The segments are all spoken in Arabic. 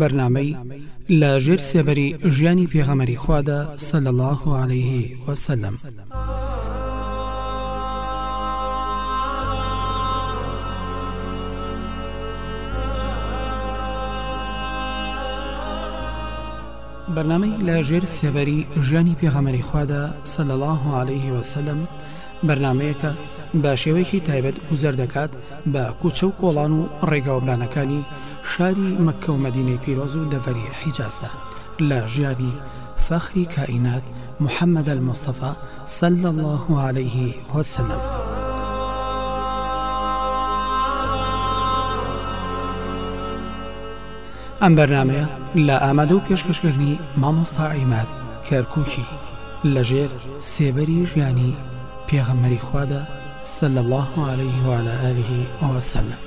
بەرنمەی لە ژێر سێبەری ژیانی پێغەمەری سەل الله عليه وسلم. بەرنمەی لە ژێر سێبەری ژیانی پێغەمەری خوادا سەل الله عليه وسلم بەرنمەیەکە بە شێوەیەکی تایبەت گوزەر دەکات بە کوچە و کۆڵان و ڕێگاوبلانەکانی شاری مەکە و مدینەی پیرۆز و دەڤەری حیجازدا لە ژیانی فەخری کائینات محەممەد المستەفا سل الله عليه وسلم. ئەم بەرنمەیە لە ئامادە و پێشکەشکردنی مامۆستا عیمات کەرکووکی لەژێر سێبەری ژیانی پێغەمەری خوادا صلى الله عليه وعلى آله وسلم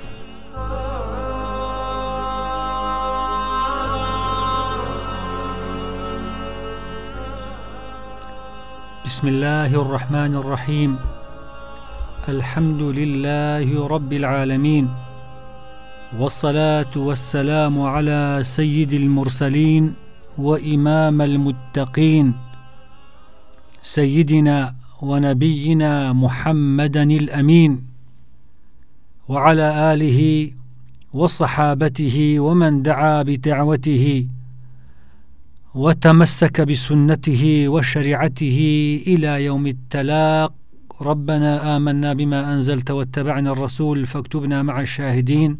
بسم الله الرحمن الرحيم الحمد لله رب العالمين والصلاة والسلام على سيد المرسلين وإمام المتقين سيدنا ونبينا محمدا الأمين وعلى آله وصحابته ومن دعا بدعوته وتمسك بسنته وشريعته إلى يوم التلاق. ربنا آمنا بما أنزلت واتبعنا الرسول فاكتبنا مع الشاهدين.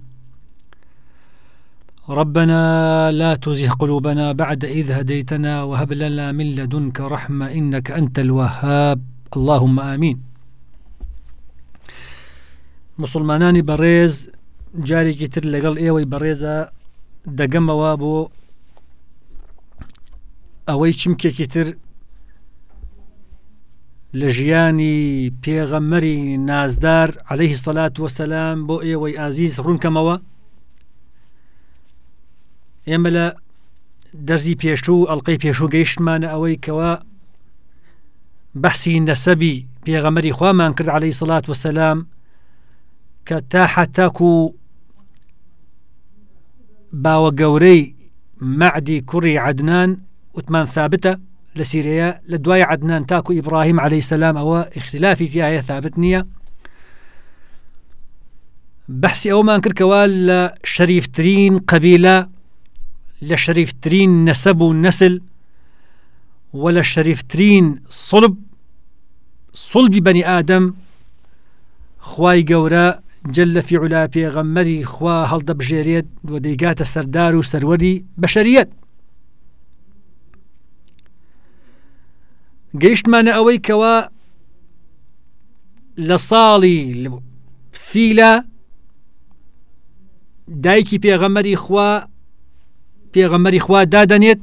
ربنا لا تزه قلوبنا بعد إذ هديتنا وهب لنا من لدنك رحمة إنك أنت الوهاب. اللهم آمين مسلمانانی بەڕێز جارێکی تر لەگەڵ ئێوەی بەڕێزە دەگەمەوە بۆ ئەوەی چمکێکی تر لە ژیانی پێغەممەری نازدار عليهەیهی سەلات وسلام بۆ ئێوەی ئازیز ڕوونکەمەوە ئێمە لە دەرزی پێشوو ئەڵلقەی پێشوو گەیشتمانە ئەوەی کەوە بەحسی نەسەبی پێغەمەری خوامان کرد عليهەی سڵات وسلام کە تا حتاک و باوە گەورەی معدی کوڕی عدنان وتمان سیرەیە لە دوای عدنان تاکو ئیبراهیم عليه سلام ئەوە اختلافی تایە ثابت نییە بەحسی ئەومان کردکەوە لە شەریفترین قبیلە لە شەریفترین نەسەب و نەسل ولا شەریفترین صلب صلبی بەنی ئادەم خی گەورە جل لە فیعلا پێغەممەری خوا هەڵدە بژێرێت و دەیگاتە سەردار و سەروەری بەشریەت گەیشتمانە ئەوەی کەوە لە ساڵی فیلە دایکی پێغەمەری خوا پێغەمەری خوا دادەنێت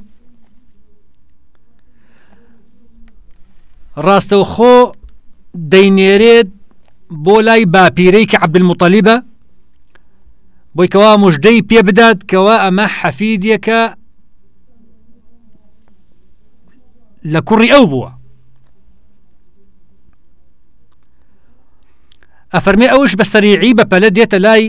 ڕاستە خۆ دەینێرێت بۆ لای باپیرەی کە عبدمتەلیبە بۆی کەوا مژدەی پێ بدات کەوا ئەمە حەفیدیەکە لە کوڕی ئەو بووە. ئەفەرمێ ئەوش بە سەریعی بە پەلە دێتە لای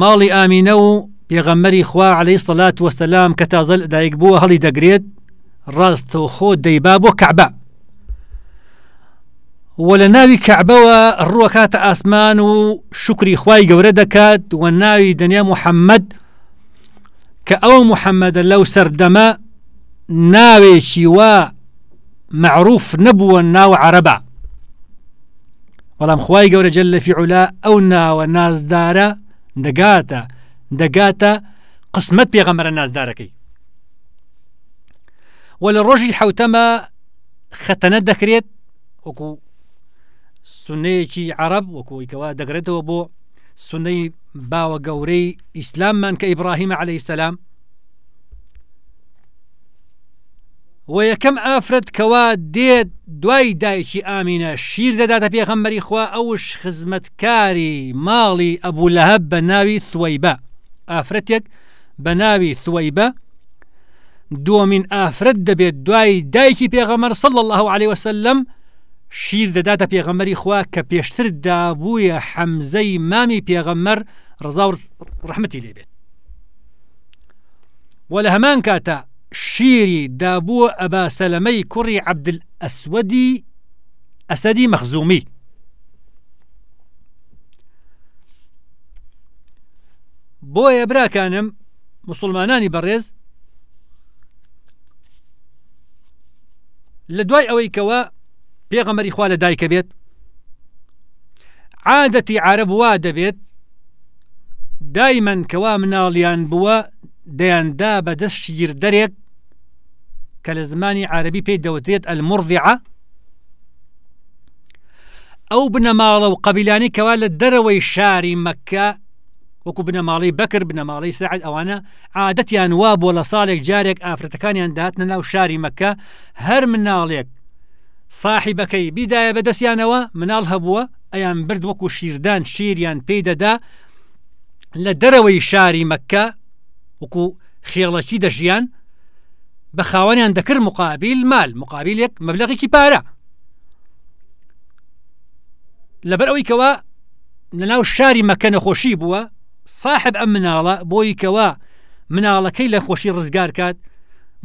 ماڵی ئامینە و پێغەممەری خوا عليهەی سەلات وەسەلام کە تازە دایک بووە هەڵی دەگرێت ڕاستەوە خۆ دەیبا بۆ کەعبە. وە لە ناوی کەعبەوە ڕووەکاتە ئاسمان و شکری خی گەورە دەکات و ناوی دنیا محەممەد کە معروف نەبووە ناو عربە بەڵام خی گەورە جل لە فیعلا ئەو ناوە نازدارە دەگاتە دەگاتە قسمت پێغەمەرە نازدارەکەی وە لە ڕۆژی حوتەمە خەتەنە دەکرێت سنەیەکی عرب وەکویکەوە دەگرێتەوە بۆ سنەی باوە گەورەی ئیسلاممان کە ئیبراهیمە عليه سلام و یەکەم ئافرەت کەوا دێت دوای دایکی ئامینە شیر دەداتە پێخەمبەری خوا ئەوش خزمەتکاری ماڵی ئەبوو لەهب بە ناوی ثوەیبە ئافرەتێک بە ناوی ثوەیبە دووەمین ئافرەت دەبێت دوای دایکی پێغەمەر سڵ الله عليه وسلم شیر دەداتە پێغەمەری خوا کە پێشتر دابووە حەمزەی مامی پێغەمەر ڕزا ڕحمەتی لێبێت وە لە هەمان کاتە شیری دابووە ئەبا سەلەمەی کوڕی عەبدل ئەسوەدی ئەسەدی مەخزومی. بۆیە براکانم مسلمانانی بەڕێز لە دوای ئەوەی پێغەمەری خوا لە دایکە بێت؟ عادەتی عرب وا دەبێت دایمەن کەوا مناڵیان بووە دەیاندا بەدەست شیر دەرێک کە لە زمانی عربی پێی دەوترێت ئەلمڕڤعە ئەو بنەماڵە و قەبیلانی کەوا لە دەرەوەی شاری مەکە وەکو بنەماڵی بنەماڵی سعد ئەوانە عادەتیان وا بۆ لە ساڵێک جارێک ئافرەتەکانیان داتنە ناو شاری مەکە هەر مناڵێک صاحیبەکەی بیدایە بەدەستیانەوە مناڵ هەبووە ئەیان برد وەکو شیردان شیریان پێی دەدا لە دەرەوەی شاری مەکە وەکو خێڵەکی دەژیان بە خاوەنیان دەکرد مقابل مال مقابلێک مەبلغێکی پارە. لەبەر ئەوەی کەوە لە ناو شاری مەکە نەخۆشی بووە صاحب ئەم مناڵە بۆی کەوا مناڵەکەی لە خۆشی ڕزگار کات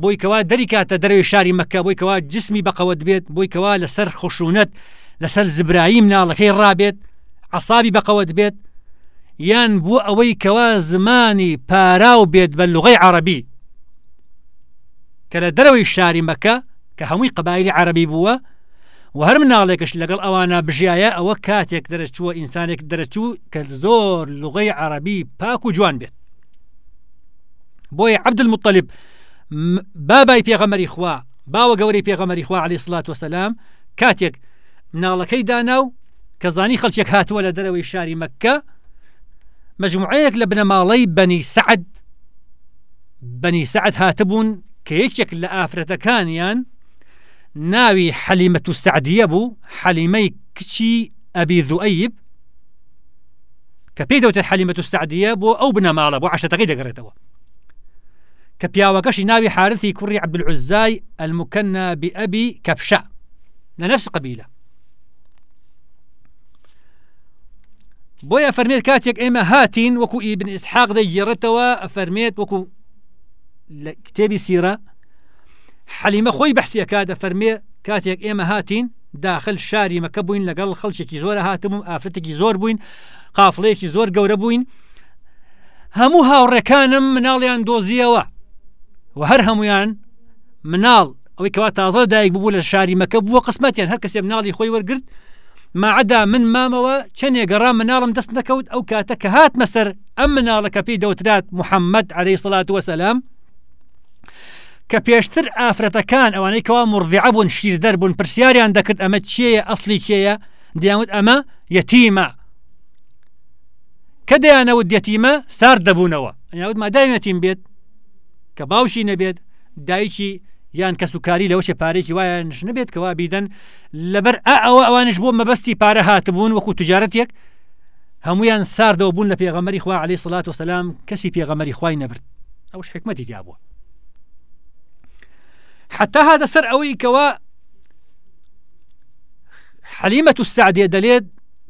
بۆی کەوا دەری کاتە دەروی شاری مەکە بۆی کەوا جسمی بەقەوت بێت بۆی کەوا لەسەر خشونەت لەسەر زبرایی مناڵەکەی ڕابێت عسابی بەقەوت بێت یان بوو ئەوەی کەوا زمانی پاراو بێت بە لغی عربی کە لە دەرەوەی شاری مەکە کە هەمووی قبایلی عربی بووە و هەر مناڵێکش لەگەڵ ئەوانە بژایە ئەوە کاتێک دەرەچووە ئینسانێک دەرەچوو کە زۆر لغی عربی پاک و جوان بێت. بۆیە عبد المطلب بابای پێغەمەری خوا باوە گەوری پێغەمەری خوا علی سلات وسلام کاتێک مناڵەکەی دانا و کە زانی خەلچێک هاتووە لە دەرەوەی شاری مەکە مجموعەیەک لە بنەماڵەی بەنی سعد. بەنی سعد هاتبوون کە یەکێک لە ئافرەتەکانیان ناوی حەلیمەت و سعدیە بوو حەلیمەی کچی ئەبی دوئیب کە پێی دەوتە حەلیمەت و سعدیە بۆ ئەو بنەماڵە بۆ عشتەکەی کە پیاوەکەشی ناوی حارثی کوڕی عبدالعزای المکەنا بئەبی کەپشە لە نفس قبیلە بۆیە فەرمێت کاتێک ئێمە هاتین وەکو ئیبن ئسحاق دەیگێڕێتەوە ئەفەرمێت وەکو لە کتێبی سیرە حەلیمە خۆی بەحسیەکە دەفەرمێ کاتێک ئێمە هاتین داخل مەکە بووین لەگەڵ خەڵکێکی زۆرە هاتم ئافرەتێکی زۆر بووین قافڵەیەکی زۆر گەورە بووین هەموو هاوڕێکانم مناڵیان دۆزیەوە و مناڵ ئەوەی کەوا تازە دایک ببوو لە شاری مەکە بووە قسمەتیان هەر کەسێ مناڵی خۆی وەرگرت ماعدا من مامەوە چەندێ گەڕا مناڵم دەست نەکەوت ئەو کاتە کە هات مەسەر ئەم مناڵەکە پێی دەوترات محەممەد عليه سڵات وسلام کە پێشتر ئافرەتەکان ئەوانەی کەوا مرڤعە بوون شیردەر بوون پرسیاریان دەکرد ئەمە چیەیە ئەسلی کێیە دیاموت ئەمە یەتیمە کە دەیانەوت دەتیمە سار دەبوونەوە ئەنیاوت مادایەتیم بێت کە باوشی نەبێت دایکی یان کەس و کاری لەوەشە پارێکی وایە نش نبێت کەوا بیدەن لەبەر ئەوە ئەوانش بۆ مەبەستی پارە هاتبوون وەکو تجارەتێک هەمویان ساردەوە بوون لە پێغەمەری خوا عليه سڵات و سلام کەسی پێغەمەری خوای نەبرد. ئەوش حکمەتی دیا بووە. حتى هذا سەر ئەوەی کەەوە حەلیمە و سعدێ دەلێت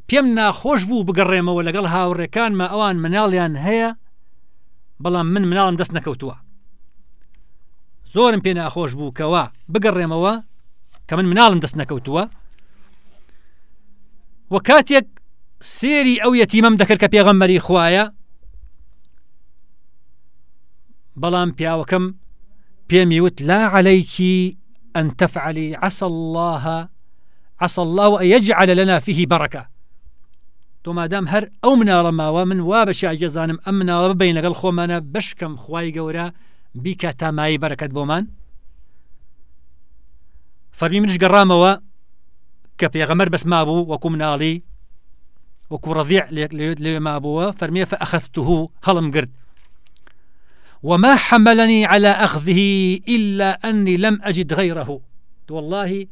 پێم ناخۆش بوو بگەڕێمەوە لەگەڵ هاوڕێکانمە ئەوان مناڵیان هەیە بەڵام من مناڵم دەست نەکەوتووە. زۆرم پێ ناخۆش بوو کەوا. بگەڕێمەوە کە من مناڵم دەست نەکەوتووە وە کاتێک سێری ئەو یەتیمەم دەکرد کە پێغەممەری خویە بەڵام پیاوەکەم پێمی وت لا عليك أن تفعلي عسى الله عسى الله أن يجعل لنا فيه بركة. تو مادام هەر ئەو مناڵە ماوە من وا بە شاجەزانم ئەم مناڵە بین لەگەڵ بشکەم خی گەورە. بیکە تامایی بەرەکەت بۆمان فەرمی منش گەڕامەوە کە پێغەمەر بەس مابوو وەکو مناڵی وەکو ڕەضیع لێ مابووە فەرمیە فە ئەخەستوه هەڵم گرت وما حملني على أخذه إلا أني لم أجد غيره. والله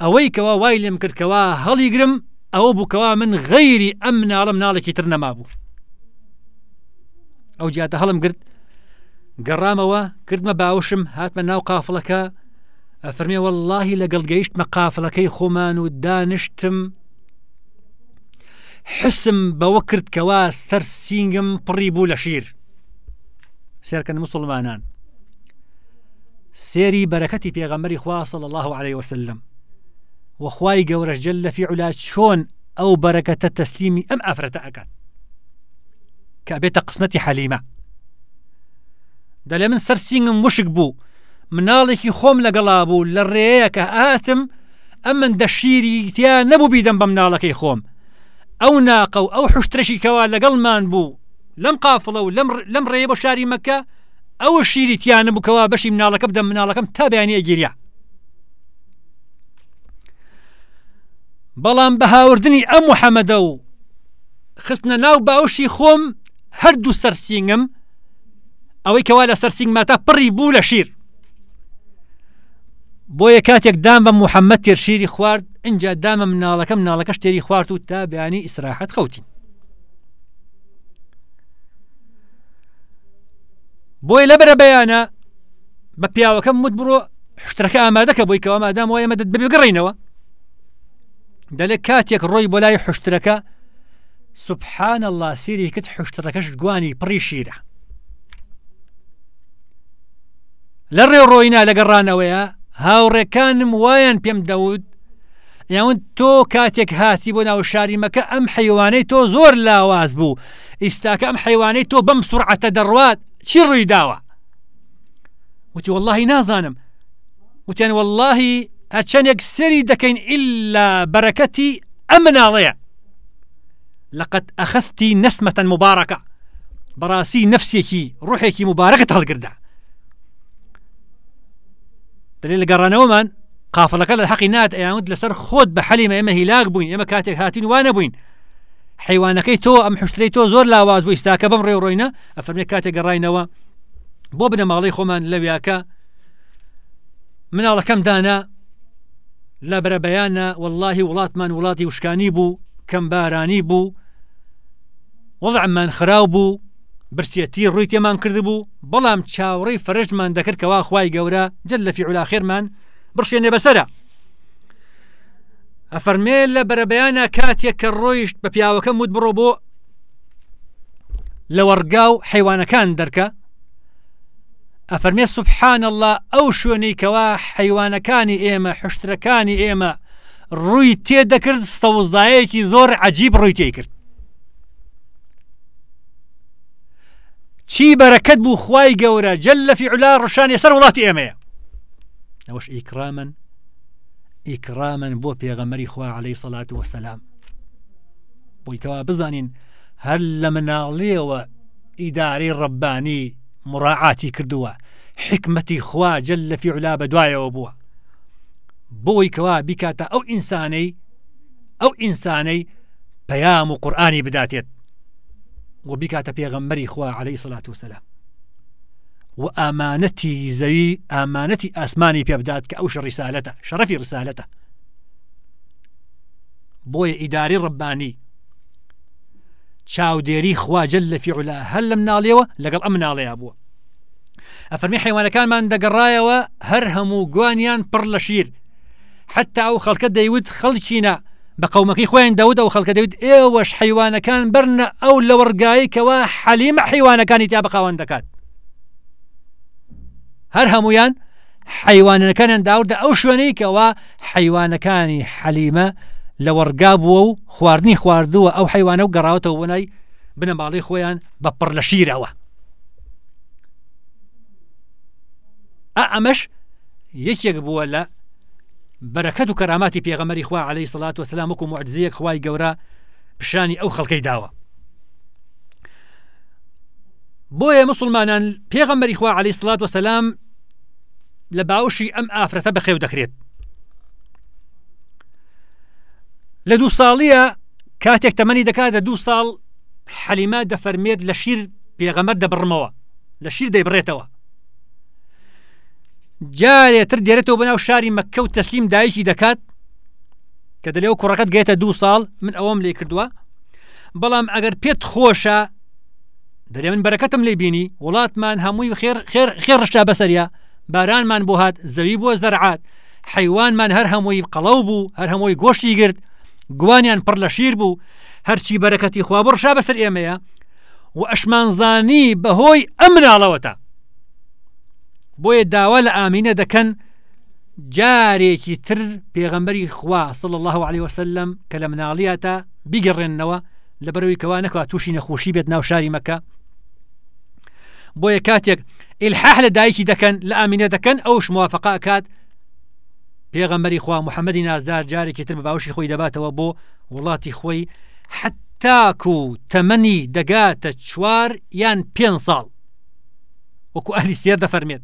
أويك وايلم كركوا هل يقرم أو بكوا من غير أمنا رم نالك ترنا مابو أو جات هلم قرت قرامەوە کردمە باوشم هاتمە ناو قافڵەکە ئەفەرمێ واللهی لەگەڵ گەیشتمە قافڵەکەی خۆمان و دانیشتم حسم بەوە کردکەوە سەر سینگم پڕی بوو لە شیر. سێرکەن مسلمانان. سێری بەرەکەتی پێغەمەری خوا صلی الله عليه وسلم. وخوای گەورەش جل لە فیعلا چۆن ئەو بەرەکەتە تەسلیمی ئەم ئافرەتە ئەکات. کە قسمەتی حەلیمە. دەلێ من سەرسینگم مشک بوو. مناڵێکی خۆم لەگەڵا بوو لە ڕێەیە کە ئاتم ئەم من دەشیری تیا نەبوو بیدەم بە مناڵەکەی خۆم. ئەو ناقە و ئەو حشترەشی کەوا لەگەڵمان بوو لەم قافڵە و لەم ڕێ بۆ شاری مەکە ئەوە شیری تیانە بووکەوە بەشی مناڵەکە بدەم مناڵەکەم تا بەیانی گیریا بەڵام بە هاوردنی ئەم محەممەدە و خستنە ناو باوشی خۆم هەردوو سەرسینگم ئەوەی کەوا لە سەرسینگماتە پڕی بوو لە شیر بۆیە کاتێک دام بە محەممەد تێرشیری خوارد اینجا دامە مناڵەکەم مناڵەکەش تێری خوارد و تا بیانی ئیسراحەت خەوتین لە بەرە بەیانە بە پیاوەکەم مت بڕۆ شتەکە ئامادەکە بۆی کەەوە مادام وایە مەدەت ببگەڕینەوە دەلێک کاتێک ڕۆی بۆ لای الله سیری کت حشتەکەش گوانی پڕی لە ڕێ ڕۆینا لەگەڕانەوەیە هاوڕێکانم وایەن پێم دەود یاون تۆ کاتێک هاتی بۆ ناو شاریمەکە ئەم حیوانەی تۆ زۆر لاواز بوو ئیستاکە ئەم حیوانەی تۆ بەم سرعەتە دەڕوات چی ڕووی داوە وتی واللهی نازانم. وتیان واللهی هەچەندێک سەری دەکەین ئللا بەرەکەتی ئەم مناڵەیە لقد ئەخستی نسمەتەن مبارەکە بەڕاستی نفسێکی ڕوحێکی مبارەکە هەڵگردا دلیل لە گەڕانەوەمان قافلەکە لە حەقی نات ئەیانوت لەسەر خۆت بە حەلیمە ئێمە هیلاک بووین ئێمە کاتێک هاتین وانە بووین حیوانەکەی تۆ ئەم حشتەی تۆ زۆر لاواز بوو ئستاکە بەم ڕێ ڕۆینە ئەفەرمێ کاتێک گەڕینەوە بۆ بنە ماڵی خۆمان لەویاکە مناڵەکەم دانا؟ لە بەرە بەیانە واللهی وڵاتمان وڵاتی وشکانی بوو کەم بارانی بوو وەڵعمان خراو بوو برسێتی ڕووی تێمان کرد بوو بەڵام چاوەڕی فرەشمان دەکرد کەوا خی گەورە جل لە فیعلا خێرمان بڕشێنێ بەسرە ئەفەرمێ لە بەرەبیانە کاتێک کە ڕۆیشت بە پیاوەکە مود بڕۆ بۆ لە وەرگا و حیوانەکان دەرکە. ئەفەرمێ سبحان الله ئەو شوێنەی کەوا حیوانەکانی ئێمە حشتەکانی ئێمە ڕووی تێدەکرد سەوزایەکی زۆر عجیب ڕووی تێ کرد. چی بەرەکەت بوو خی گەورە؟ جل لە فیعلا ڕشانی سەر وڵاتی ئێمەیە. ئەوەش ئیکرامن ئیکرامن بۆ پێغەمەری خوا عليهەی سەڵات وەسەسلام بۆیکەوا بزانین هەر لە مناڵێەوە ئیداری ڕبانی مراعاتی کردووە. حکمەتی خوا جل لە فیعلا بە دوایەوە بووە. بۆی کەوا بیکاتە ئەو ئینسانەی ئەو ئینسانەی پەیام و قورآانی بداتێت. و بیکاتە پێغەممەری خوا عليهەی سڵات وسلام و ئامانەتی زەوی ئامانەتی ئاسمانی پێبدات کە ئەوش ڕیسالەتە شەرەفی ڕسالەتە بۆیە ئیداری ڕبانی چاودێری خواجل لە فیعلا هەر لە مناڵیەوە لەگەڵ ئەم مناڵەیە بووە ئەفەرمی حیوانەکانمان دەگەڕایەوە هەر هەموو گوانیان پڕ لە شیر حتا ئەو خەڵکە دەیوت خەڵکینە بە قومەکەی خۆیان دەوت ئەو خەڵکە دەوت ئێوەش حیوانەکان برنە ئەو لە وەرگایکەوە حەلیمە حیوانەکانی تا بەخاوان دەکات هەر هەمویان حیوانەکانیان داوردە ئەو شوێنەی کەەوە حیوانەکانی حەلیمە لە وەرگا بووە و خواردنی خواردووە ئەو حیوانە و گەڕاوەتەوە وەنای بنە باڵی خۆیان بە پڕ لە شیرەوە ئەمەش یەکێک بووە لە بەرەکەت و کەراماتی پێغەمەری خوا عليه سڵات و سلامک و معجززیەک خوای گەورە پیشانی ئەو خەڵکەی داوە. بۆیە مسلمانان پێغەمەری خوا عليه سڵات وسلام لە باوشی ئەم ئافرەتە بەخێو دەکرێت. لە دوو ساڵیە کاتێک تەمەنی دەکاتە دوو ساڵ حەلیما دەفەرمێت لە شیر پێغەمەر دەبڕمەوە لە شیر دەیبڕێتەوە. جارێتر دێرێتەوە بەناو شاری مەکە و تەسلیم دایشی دەکات کە دەلێەوە کوڕەکەت گێتە دو ساڵ من ئەوەم لێ کردووە. بەڵام ئەگەر پێت خۆشە دەرێ من بەرەکەتم لێ بینی وڵاتمان هەمووی خێر ڕشتا بەسەریا بارانمان بۆ هات زەوی بۆ زەرعات حیوانمان هەر هەمووی قەڵەو بوو هەر هەمووی گۆشتی گرت گوانیان پڕ لە شیر بوو هەرچی بەرەکەتی خوا بڕشا بەسەر ئێمەیە و ئەشمانزانی بەهۆی ئەم مناڵەوەتە بۆیە داوا لە ئامینە دەکەن جارێکی تر پێغەمبەری خوا صل الله عليه وسلم کە لە مناڵیاتە بیگەڕێنەوە لە بەرەوەی کەوا نەکات تووشی نەخۆشی بێت ناو شاری مەکە. بۆیە کاتێک ئلحاح لە دایکی دەکەن لە ئامینە دەکەن ئەوش موافقا کات پێغەمبەری خوا محەممەدی نازدار جارێکی تر بە باوشی خۆی دەباتەوە بۆ وڵاتی خۆی حتاکو تەمەنی دەگاتە چوار یان پێ ساڵ. وەکو ئەلی سێر دەفەرمێت.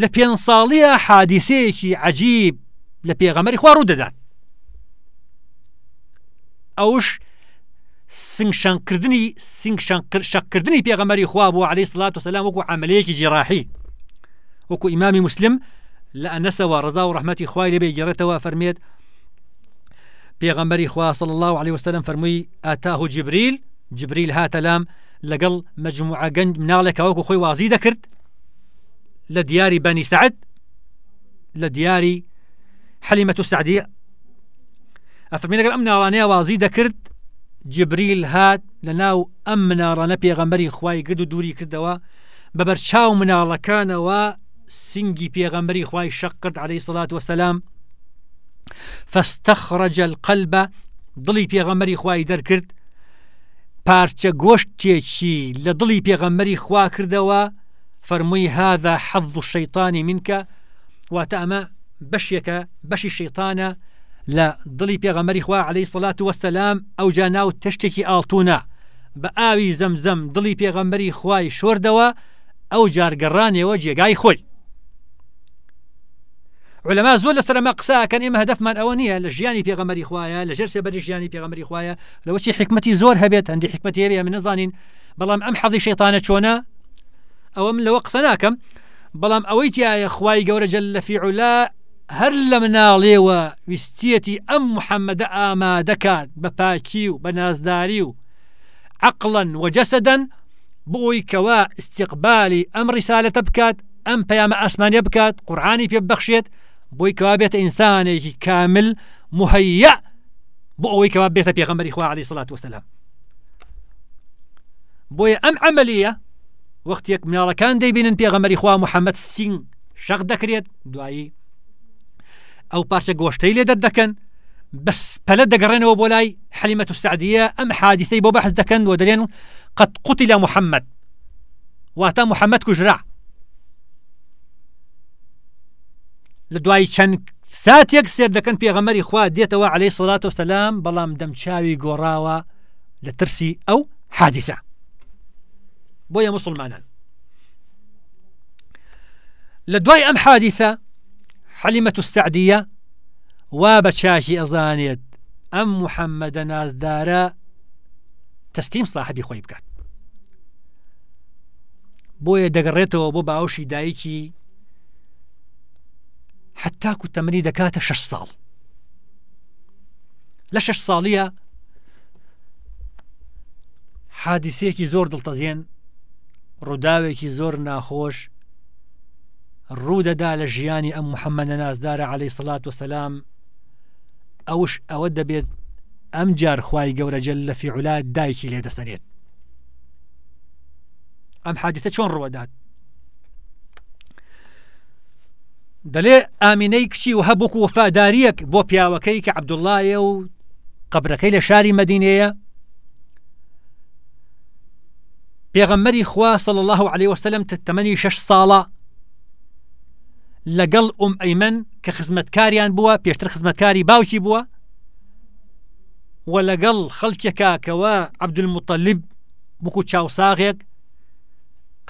لە پێ ساڵیە حادیسەیەکی عجیب لە پێغەمەری خوا ڕوو دەدات ئەوش سنگشانکردنی شەکردنی پێغەمەری خوا بۆ عليه سلات و سلام وەکو عملەیەکی جیراحی وەکو ئیمامی مسلم لە ئەنەسەوە ڕزا و ڕحمەتی خوای لێبێ گەڕێتەوە فەرمێت پێغەمبەری خوا صل الله عليه وسلم فەرمووی ئاتاه جبریل جبریل هاتە لام لەگەڵ مەجموعە گەنج مناڵێکەوەکو خۆی وازی دەکرد. لە دیاری بەنی سعد لە دیاری حەلیمەت و سعدیە ئەفرمی لەگەڵ ئەم ناوانەیە جبریل هات لە ناو ئەم مناڕانە پێغەمبەری خوای گرد و دووری کردەوە بەبەر مناڵەکانەوە سنگی پێغەمبەری خوای شەقرد عليه سڵات وسلام فاستخرج القلب دڵی پێغەمەری خوای دەرکرد پارچە گۆشتێکی لە دڵی پێغەمەری خوا کردەوە فەرمووی هذا حەظ و شەیطانی منکە واتە ئەمە بەشێکە بەشی شەیطانە لە دڵی پێغەمەری خوا عليه سڵات وەسەلام ئەو جا ناو تشتێکی ئاڵتونە بە ئاوی زەمزەم دڵی پێغەمبەری خوای شۆردەوە ئەو جارگەڕانەوە جێگای خۆی علما زۆر لە سەرمە قساکەن ئێمە هەدفمان ئەوە نییە لە ژیانی پێغەمەری خوایە لە ژەر سێبەری ژیانی پێغەمەری خوایە لەوەچی حکمەتی زۆر هەبێت هەندی حکمەتی هەبێ من نزانین بەڵام ئەم حەڵی شەیتانە چۆنە ئەوە من لەوە قسە ناکەم بەڵام ئەوەی تایە خوای گەورە جل لە فیعلا هەر لە مناڵێوە ویستەتی ئەم محەممەدە ئاما دەکات بە پاکی و بە نازداری و عقلن وەجەسەدەن بۆی کەوا استیقبالی ئەم ڕیسالەتە بکات ئەم پەیامە ئاسمانە بکات قورآانی پێ بەخشێت بۆی کەوا بێتە ئینسانێکی کامل مهەیە بۆ ئەوەی کەوا بێتە پێغەمەری خوا علی سڵات وسلام بۆیە ئەم عملیە وەختێک مناڵەکان دەیبینن پێغەمەری خوا محەممەد سین شەق دەکرێت دوایی ئەو پارچە گۆشتەی لێ دەردەکەن بەس پەلە دەگەڕێنەوە بۆ لای حلیمەت و سعدیە ئەم حادیثەی بۆ بەحز دەکەن و دەرێن قەت قوتی لە محەممەد واتە محەممەد کوژرا لە دوای چەند ساتێک سێر دەکەن پێغەمەری خوا دێتەوە عليه سڵات و سەسلام بەڵام دەمچاوی گۆڕاوە لە ترسی ئەو بۆیە مسلمانان لە دوای ئەم حادیثە و سعدیە وا بە چاشی ئەزانێت ئەم محەممەدە نازدارە تەستیم صاحبی خۆی بکات بۆیە دەگەڕێتەوە بۆ باوشی دایکی حتاکو تەمەنی شش ساڵ لە شش ساڵیە حادیسەیەکی زۆر ڕووداوێکی زۆر ناخۆش ڕوودەدا لە ژیانی ئەم محەممەە نازدارە عليه سڵات و سەسلام. ئەوش ئەوە دەبێت ئەم جار خی گەورەجل لە فیعولات دایکی لێ دەسەرێت. ئەم حادیتە چۆن ڕوەدات دەلێ ئامینەی کچی و هەبووکو وفاداریەک بۆ پیاوەکەی کە عبدوڵایە و قبرەکەی لە شاری مدینەیە پێغەممەری خوا صل الله عليه وسلم تەمەنی شش ساڵە لەگەڵ ئوم ئەیمەن کە خزمەتکاریان بووە پێشتر خزمەتکاری باوکی بووە. و لەگەڵ خەڵکێکا کەوە عبدولمتەلیب بکو چاوساغێک.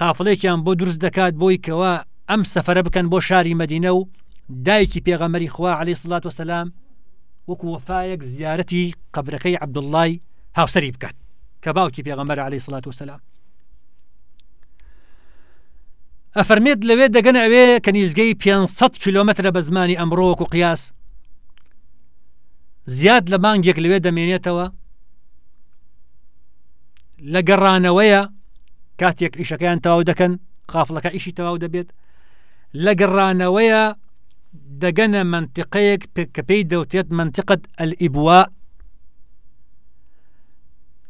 قافڵێکیان بۆ دروست دەکات بۆی کەوە ئەم سەفرە بکەن بۆ شاری مدینە و دایکی پێغەمەری خوا عليه سڵات وسلام وەکو وەفاەک زیارەتی قبرەکەی عبدوڵای هاوسری بکات کە باوکی پێغەمەر عليه سڵات وسلام. ئەفەرمێت لەوێ دەگەن ئەوێ کە نیزگەی 500 کیلومترە بە زمانی ئەمڕۆوەک و قیاس. زیاد لە مانگێک لەوێ دەمێنێتەوە. لە گەڕانەوەیە کاتێک ئیشەکەیان تەواو دەکەن قافڵەکە ئیشی تەواو دەبێت. لە گەڕانەوەیە دەگەنە منتیقەیەک کە پێی دەوتێت منتیقت ئەلئیبوا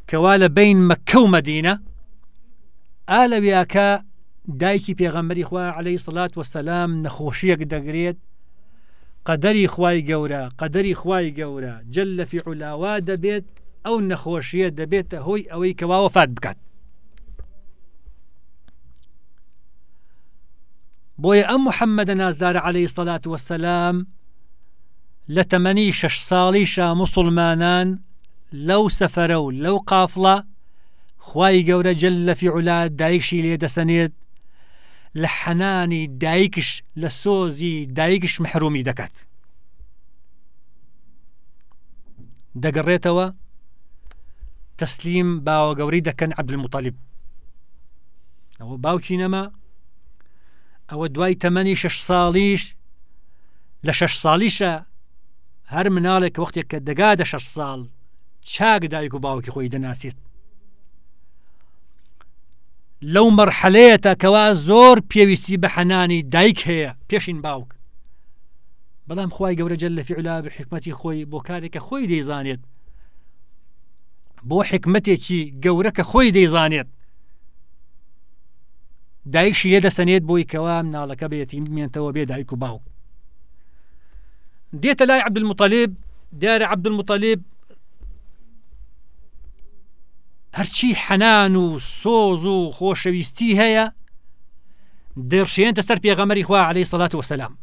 کەوا لە بین مەکە و مەدینە. ئالەویاکە دایکی پێغەمبەری خوا عليهەی سڵات وەسەسلام نەخۆشیەک دەگرێت. قەدەری خوای گەورە قەدەری خوای گەورە. جل لە فیعلاوا دەبێت ئەو نەخۆشیە دەبێتە هۆی ئەوەی کەواوە فات بکات. بۆیە ئەم محەممەدە نازدارە عليهەی سڵات وەسەسلام لە شش ساڵیشە مسلمانان لەو سەفرە و لەو قافڵە خی گەورە جل لە فیعلا دایکشی لێ دەسەنێت. لە حەنانی دایکش لە سۆزی دایکش محرومی دەکات دەگەڕێتەوە تەسلیم باوە گەوری دەکەن عبدمطالب ئەوە باوکی نەما ئەوە دوای تەمەنی شش ساڵیش لە شش ساڵیشە هەر مناڵێک وەختێک کە دەگا دە شش ساڵ چاک دایک و باوکی خۆی لەو مەرحەلەیەتە کەوا زۆر پێویستی بە حەنانی دایک هەیە. پێشین باوک. بەڵام خی گەورە جل لە فیعلا بە حکمەتی خۆی بۆ کارێکە خۆی دەیزانێت. بۆ حکمتێکی گەورەکە خۆی دەیزانێت. دایکشی لێ دەستەنێت بۆی کەوا ناڵەکە بێتی مێنتەوە بێ دایک و باوک. دێتە لای عبدمطالب دیارە عبدمطالب هەرچی حەنان و سۆز و خۆشەویستی هەیە دەرشێنتە سەر پێغەمەری خوا عليه سەڵات وسلام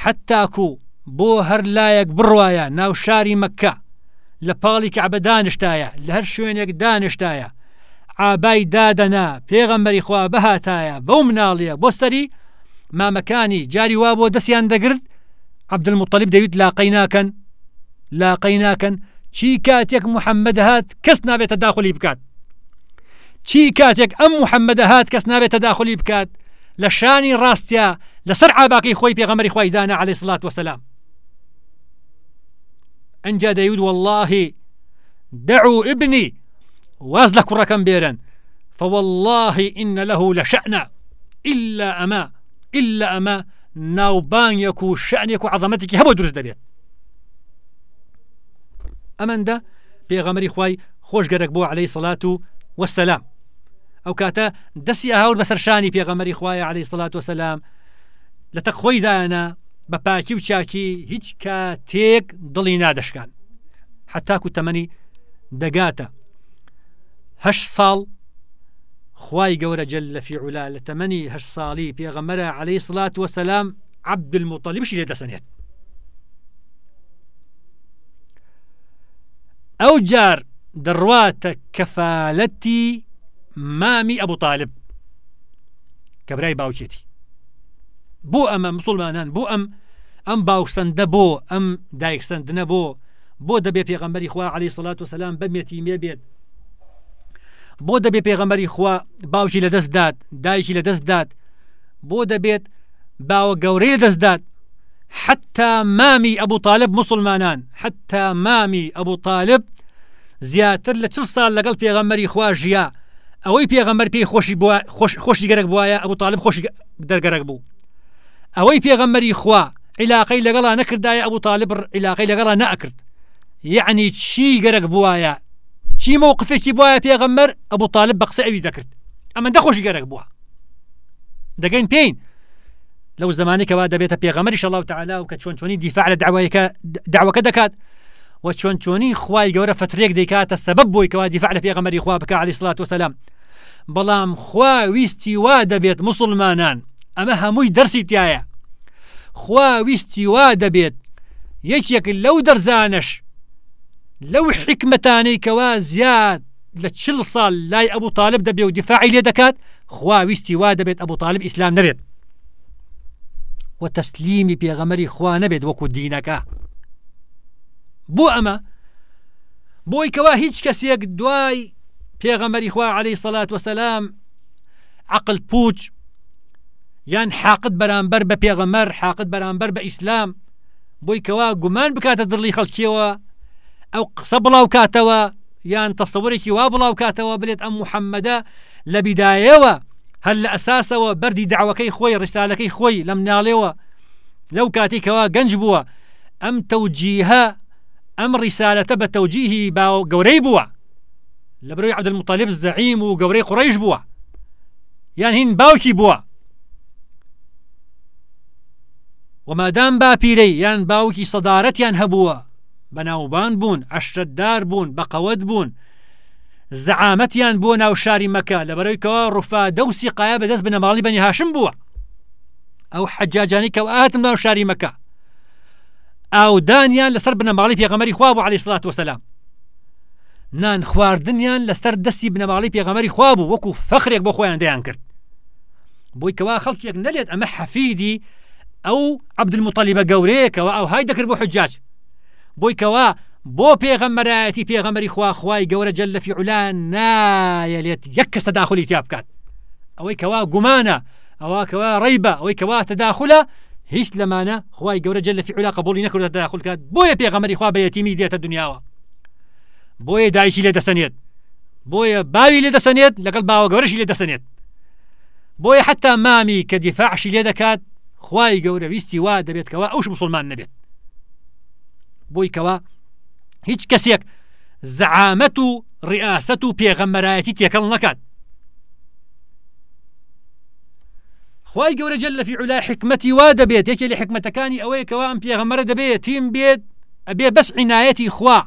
حتاکو بۆ هەر لایەک بڕواە ناو شاری مەکە لە پاڵی کەعبە دانیشتایە لە هەر شوێنێک دانیشتایە ئابای دادەنا پێغەمبەری خوا بەهاتایە بەو مناڵیە. بۆستەری مامەکانی جاری وا بۆ دەستیان دەگرت عبدمطلب دەویت لاقەی ناکەن لاقەی ناکەن. چی کاتێک محەممەد هات کەس نابێتە داخلی بکات. چی کاتێک ئەم محەممەدە هات کەس نابێتە داخلی بکات. لە شانی ڕاستیا لەسەر عباقی خۆی دانا عليه سلات وسلام ئەجا دەیود والله دعوا ابني واز لە بێرن. فوالله إن له لشأن إلا أما إلا أما ناوبانیەک و شعنێک و عظەمەتێکی هەبوو دروست دەبێت. ئەمەندە پێغەمەری خی خۆشگەرەك بۆ عليهەی سەلات و وەسەسلام ئەو کاتە دەستی هاور بەسەرشانی پێغەمەری خوای عليهەی سەلات وسلام لە تە خۆی دایانە بە پاکی و چاکی هیچ کاتێک دڵی نادەشکان. حتاکو تەمەنی دەگاتە. هەش ساڵ خی گەورە جل فیعلا لە تەمەنی هەش ساڵی پێغەمەرە عليهەی سڵات وسلام عبد المطلبشی لێ دەسەنێت. ئەو جار دەڕواتە کەفاەتی مامی ئەبوو طالب. کە برای باوکێتی بۆ ئەمە مسلمانان بۆ ئەم ئەم باوسەندە بۆ ئەم دایکسەندنە بۆ بۆ دەبێ پێغەمبەری خوا علی سڵات و سلام بەمێتی مێ بێت بۆ دەبێ پێغەمبەری خوا باوکی لە داد دایکی دەست داد بۆ دەبێت باوە گەورەی دەستدات حتى مامی ئەبوو طالب مسلمانان حتى مامی ئەبوو طالب زیاتر لە چل سال لەگەڵ پێغەمەری خوا ژیا ئەوەی پێغەمەر پێی خۆشی خۆشی گەرەک بواە ئەبوو طالب خۆشی دەرگەرەک بوو. ئەوەی پێغەمەری خوا عیلاقی لەگەڵا نەکردایە ئەبوو طالب عیلاقی لەگەڵا نەئکرد یعنی چی گەرەک بواە چی مووقفێکی بواە پێغەمەر ئەبوو طالب بە قسە ئەوی دەکرد. ئەمە دەخۆشی گەرەک بووە. دەگەین پێین. لەو زمانێکەوە دەبێتە پێغەمەری شڵاو تعالا و کە چۆن چۆنی دیفاع لە داوایەکە داواکە دەکات و چۆن چۆنی خوای گەورە فترێک دەیکاتە سەبب بۆی کەوا دیفاع لە پێغەمەری خوا بک علی سلات وسلام بەڵام خوا ویستی وا دەبێت مسلمانان ئەمە هەمووی دەرسی تایە. خوا ویستی وا دەبێت یەکێک لەو دەرزانش لەو حکمەتانەی کەوا زیاد لە چل ساڵ لای ئەبوو طالب دەبێ و دیفاعی لێ خوا ویستی وا دەبێت ئەبوو طالب ئیسلام نەبێت و تەسلیمی پێغەمەری خوا نەبێت وەکو دینەکە بۆ ئەمە بۆی کەوا هیچ کەسێک دوای پێغەمەری خوا عليهەی سەلات وسلام عقل پوچ یان حاقت بەرامبەر بە پێغەمەر حاقت بەرامبەر بە ئیسلام بۆی کەوا گومان بکاتە دڵی خەڵکیەوە ئەو قسە بڵاو کاتەوە یان تەستەوەێکی وا بڵاو کاتەوە بلێت ئەم محەممەدە لە بیدایەوە هەر لە ئەساسەوە بەری داوەکەی خۆی ڕستالەکەی خۆی لەم ناڵێەوە لەو کاتێکەوە گەنج بووە ئەم تەوجیها ئەم ڕیسالەتە بە تەوجیهی باو گەورەی بووە لە بەرەوەی عبدمطالب زەعیم و گەورەی قڕیش بووە یان هین باوکی بووە ومادام باپیرەی یان باوکی سەدارەتیان هەبووە بەناوبان بوون عشتدار بوون بەقەوت بوون زعامەتیان بۆ ناو شاری مەکە. لە بەرەوەیکەوە ڕوفا دەوسی قایە بەدەست بنەماڵی بەنی هاشم بووە. ئەو حەجاجانی کە ئاتم ناو شاری مەکە. ئاو دانیان لەسەر بنەماڵی پێغەمەری خوا بوو علی سلات وسلام نان خواردنیان لەسەر دەستی بنەماڵی پێغەمەری خوا بوو وەکو فەخرێک بۆ خۆیان دەیان کرد. بۆی کەوا خەڵکێک نەلێت ئەمە حەفیدی ئەو عبدمطلیبە گەورەیەکەوە ئەو های دەکرد بۆ حجاج. بۆی کەوا بۆ پێغەمەرایەتی پێغەمەری خواخوای گەورە جل لە فیعولان نایەلێت یەک کەس تەداخلی تیا بکات. ئەوەی کەوا گومانە ئەوە کەوا ڕیبە ئەوەی کەوا تەداخلە هیچ لەمانە خی گەورە جل لە فیعولا قبولی نەکرد تەداخلکات بۆیە پێغەمەری خوا بەیەتیمی دێتە دنیاوە؟ بۆیە دایکی لێ دەسەنێت؟ بۆیە باوی لێ دەسەنێت لەگەڵ باوە گەورەشی لێ دەسەنێت؟ بۆیە حتا مامی کە دیفاعشی لێ دەکات خی گەورە ویستی وا دەبێتکەوە ئەوش مسلمان نەبێت. بۆی کەوا هیچ کەسێک زعامەت و ڕئاست و پێغەممەرایەتی تێکەڵ نەکات. خی گەورە جل لە فیعلا حکمەتی وا دەبێت یەکێ لە حکمەتەکانی ئەوەیە کەوا ئەم پێغەمەرە دەبێت تیم بێت ئەبێ بەس عینایەتی خوا.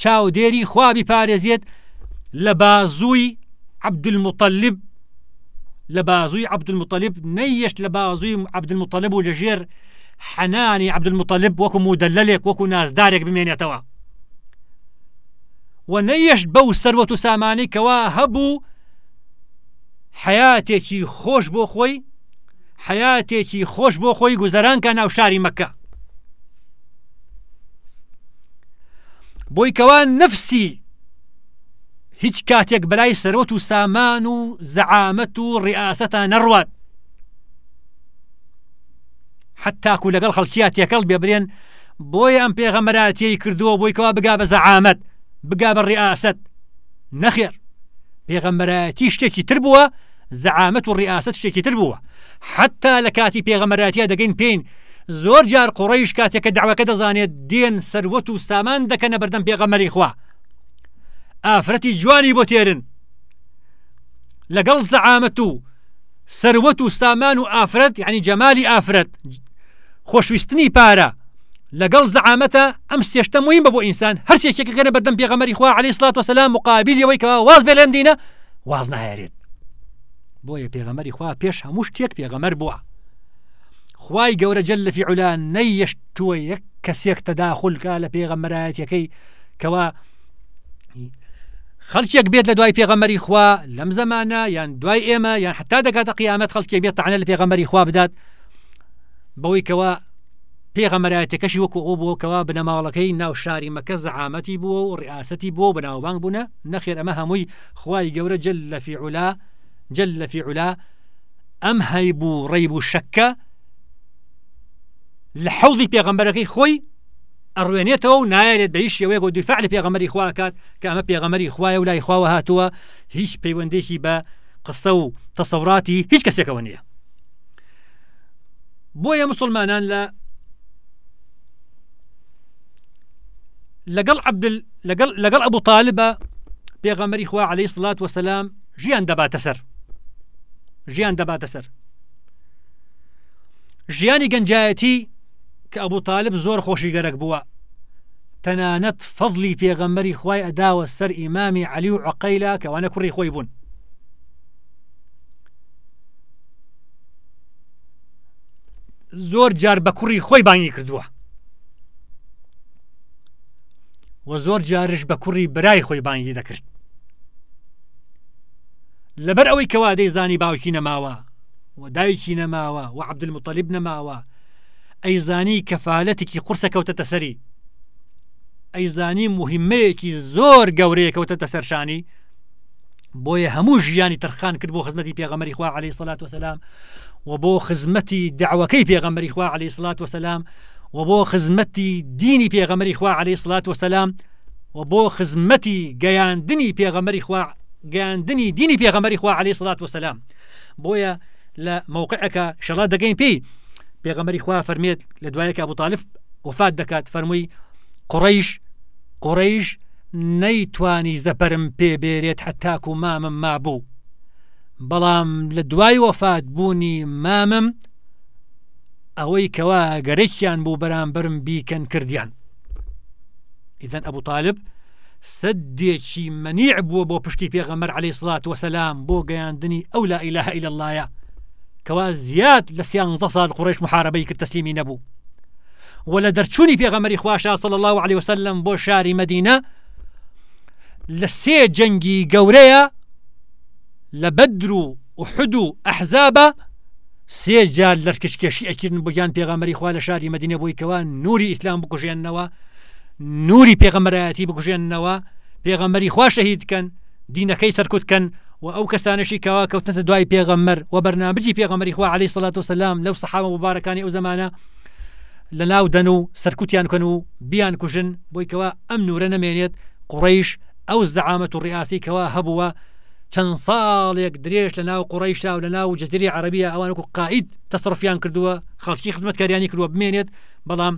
چاو دێری خوا لە بازووی عبدمطلب لە بازووی عبدمطلب نەیەشت لە بازووی عبدمطلب و لەژێر حەنانی عبدمطلب وەکو مودەلەلێک وەکو نازدارێک بمێنێتەوە. و نەیەشت بەو سەروەت و سامانی کەوا هەبوو حیاتێکی خۆش بۆ خۆی حیاتێکی خۆش بۆ خۆی گوزەرانکە ناو شاری مەکە. بۆی کەوان نفسی هیچ کاتێک بەلای سەرۆت و سامان و زەعامەت و ڕئاسەتە نەڕوات. حتاکو لەگەڵ خەڵکییا تێکەڵ بێبرێن بۆی ئەم پێغەمەراتیی کردووە بۆی کەوا بگا بە زەعامەت. بگا بە ڕئاست نەخێر پێغەمەراتی شتێکی تر بووە؟ زەعامەت و ڕئاست شتێکی تر بووە. حتا لە کاتی زۆر جار قڕیش کاتێکە داواکە دەزانێت دێن سەروەت و سامان دەکەنە بەردەم پێغەمەری خوا. ئافرەتی جوانی بۆ تێرن. لەگەڵ زەعامەت و سەروەت و سامان و ئافرەت یعنی جەمالی لەگەڵ زەعامەتە ئەم سێشتە مویم بە بۆ ئینسان هەرسێکێکەکەنە بەردەم پێغەمەری خوا علی سلات وسلام مقابلیەوەی کەەوە واز بێ لەم دینە واز نایێت بۆیە پێغەمەری خوا پێش هەموو شتێک پێغەمەر بووە خی گەورە جل لە فیعولان نەیەشتووە یەک کەسێک تەداخولکە لە پێغەمەرایەتەکەی کەوا خەڵکێک بێت لە دوای پێغەمەری خوا لەم زمانە یان دوای ئێمە یان حتا دەکاتە قیامەت خەڵکی بێت تاانە لە پێغەمەری خوا بدات. بەوەی کەوا پێغەمەرایەتەکەشی وەکو ئەو بۆکەوە بنەماڵەکەی ناو شاری مەکە زعامەتی بووە و ڕئاسەتی بۆ بناوبانگ بوونە نەخێر ئەمە هەمووی خی گەورە جل لە فیعلا جل لە فیعلا ئەم هەیبوو ڕێبوو شەکە لە حوڵی پێغەمبەرەکەی خۆی ئەڕوێنێتەوە و نایێت بە هیچ شێوەیە و دیفاع لە پێغەمەری خواکات کە ئەمە پێغەمەری خوایە و لای خواوە هاتووە هیچ پەیوەندێکی بە قسە و تەسەوراتی هیچ کەسێکەوە نییە بۆیە مسلمانان لە لەگەڵ عبدل لەگەڵ لەگەڵ ئەبوو تاالبە پێغەمەری خوا عليه سلات وسلام ژیان دەباتە سەر ژیان دەباتە سەر ژیانی گەنجایەتی کە ئەبوو تاالب زۆر خۆشی گەرەک بووە تەنانەت فەضلی پێغەمبەری خی ئەداوە سەر ئیمامی علی و عقیلا کەوانە کوڕی خۆی بوون زۆر جار کوڕی خۆی بانی کردووە و زۆر جارش بە کوڕی برای خۆی بانگی دەکرد. لەبەر ئەوەی کەوا دەیزانی باوکی نەماوە و دایکی نەماوە و عبدمطلب نەماوە ئەیزانی کەفاالەتێکی قورسە کەوتەتە سەری. ئەیزانی مهمەیەکی زۆر گەورەیە کەوتەتە سەرشانی بۆیە هەموو ژیانی تەرخان کرد بۆ خزمەتی پێغەمەری خوا عليه سلات وسلام و بۆ خزمەتی دعوەکەی پێغەمەری خوا عليه سلات وسلام و بۆ خزمەتی دینی پێغەمەری خوا عليه سلات وسلام و بۆ خزمەتی گەیاندنی پێغەمەری خوا گەاندنی دینی پێغەمەری خوا عليه سلات وسلام بۆیە لە مووقعەکە شڵات دەگەین پێی. پێغەمەری خوا فەرمێت لە دوایەکە بوتالف وفات دەکات فەرمووی قڕیش قڕیش نەیتوانی زەپەرم پێبێرێت حتاک و مامم مابوو. بەڵام لە دوای وەفات بوونی مامم ئەوەی کەوا گەرەێکیان بوو بەرامبرم بیکەن کردیان. ئیدەن ئەبوو طالب سدێکی مەنیع بووە بۆ پشتی پێغەمەر عليه سڵات وسلام بۆ گەیاندنی ئەو لا ئیلاه إلى اللهە کەوا زیاد لە سیانزە سال قڕێش محاربەی کرد تەسلیمی نەبوو. و لە دەرچوونی پێغەمەری خواشا صلى الله عليه وسلم بۆ شاری مدینە لە سێ جەنگی گەورەیە لە بەدر و وحد و ئەحزابە سێ جار لەرکشکێشی ئەکردن بۆیان پێغەمەری خوا لە شاری مدینە بۆی کەوا نوری ئیسلام بکوژێنەوە نوری پێغەمەرایەتی بکوژێنەوە پێغەمەری خوا شەهیدکەن دینەکەی سەرکوتکەن و ئەو کەسانشی کەوا کەوتنە دوای پێغەمەر و بەرنامەجی پێغەمەری خوا عليه سڵات و سلام لەو سەحاوە مبارەکانی ئەو زمانە لە ناو دەن و سەرکوتیان کەن و بیان کوژن بۆی کەوا ئەم نورە نەمێنێت قڕیش ئەو زەعامەت و ڕاسی کەوا هەبووە چەند ساڵێک درێژ لە ناو قڕیشتا و لە ناو جززیری عربیە ئەوانکو قائید تەسرفیان کردووە خەڵکی خزمەتکاریانی کردووە بمێنێت بەڵام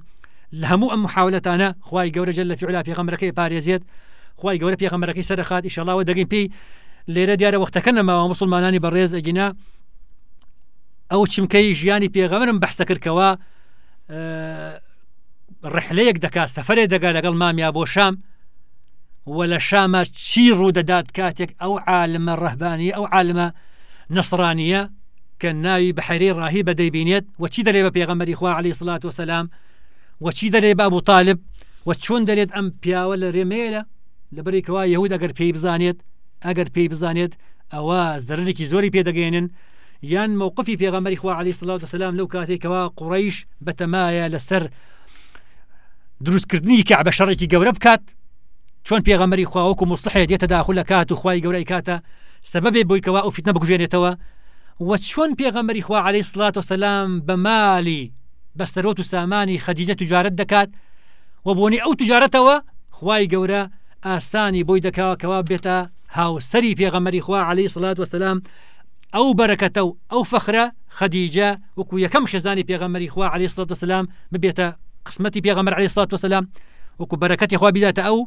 لە هەموو ئەم محاولەتانە خی گەورە جل لە فیعلا پێغەمەکەی پارێزیێت خی گەورە پێغەمەرەکەی سەرخات ئیشەڵاوە دەگەین پێی لێرە دیارە وەختەکە نەماوە مسلمانانی بەڕێز ئەگینا. ئەو چمکەی ژیانی پێغەمرم بەحسە کردکەوە ڕحلەیەک دەکات سەفرێ دەگا لەگەڵ مامیا بۆ شام. و لە شامە چی ڕوودەدات کاتێک ئەو عالمە ڕەهبانی ئەو عالمە نسرانیە کە ناوی بەحری ڕاهی بە دەیبینێت وچی دەلێ بە پێغەمەری خوا علی سڵات وسلام وەچی دەلێ بابوو طالب و چۆن دەرێت ئەم پیاوە لە ڕێمێلە لە بەرێکەوە یهود ئەگەر پێی بزانێت ئەگەر پێی بزانێت ئەوە زەرێکی زۆری پێدەگەێنن یان مووقفی پێغەمەری خوا علی سلااو سلام لەو کاتێکەوە قڕیش بەتەمایە لەسەر دروستکردنی کە بە شەڕێکی گەورە بکات چۆن پێغەمەری خواوەکو مستحێت دێتە داخل لە کات و خی گەورەی کاتە سببێ بۆیکەوە ئەو فیتنە بگوژێنێتەوە. و چۆن پێغەمەری خوا عليه سلات و سلام بە مالی بەستەرۆت و سامانی خەدیجە تجارت دەکات و بۆنی ئەو تجارەتەوە خی گەورە ئاسانی بۆی دەکاوەکەوا بێتە هاوسری پێغەمەری خوا عليه سلات وسلام ئەو بەرەکەتە و ئەو فەخرە خەدیجە وەکو یەکەم خێزانی پێغەمەری خوا عليه سلات وسلام ببێتە قسمەتی پێغەمەر عليه سلات وسلام وەکو بەرەکەتی خوا بیداتە ئەو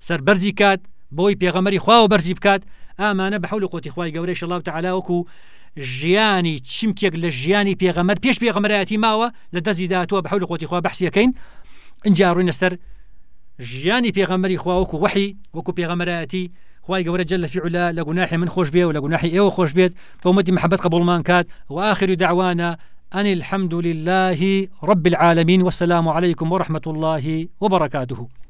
سەربەرزی کات بۆی پێغەمەری خوا و بەرزی بکات. ئامانە بە حول قوتی خی گەورەی شڵاو تعالا وەکو ژیانی چیمکێک لە ژیانی پێغەمەر پێش پێغەمەرایەتی ماوە لە دەزی داهتووە بە حول قوتی خوا بەحسیەکەین. اینجا ڕووی لەسەر ژیانی پێغەمەری خوا وەکو وحی وەکو پێغەمەرایەتی خی گەورە جل فعلا لە گوناحی من خۆش بێ و لە گوناحی ئێوە خۆش بێت. محبت کات. وآخر دعوانا أن الحمد لله رب العالمين والسلام عليكم ورحمة الله وبركاته.